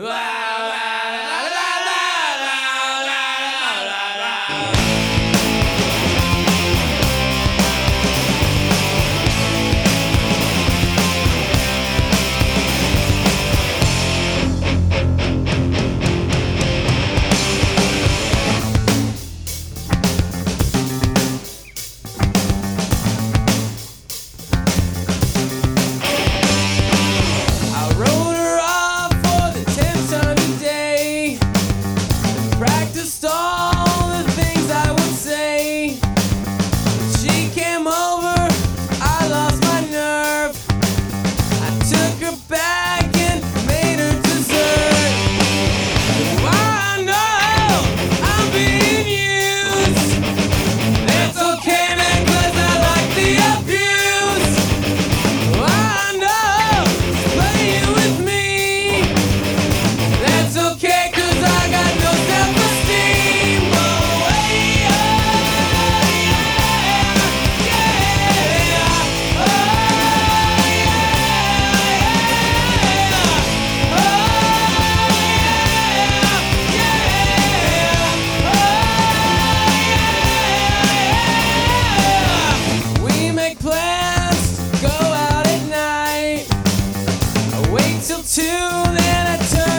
Ah! tune then I turn.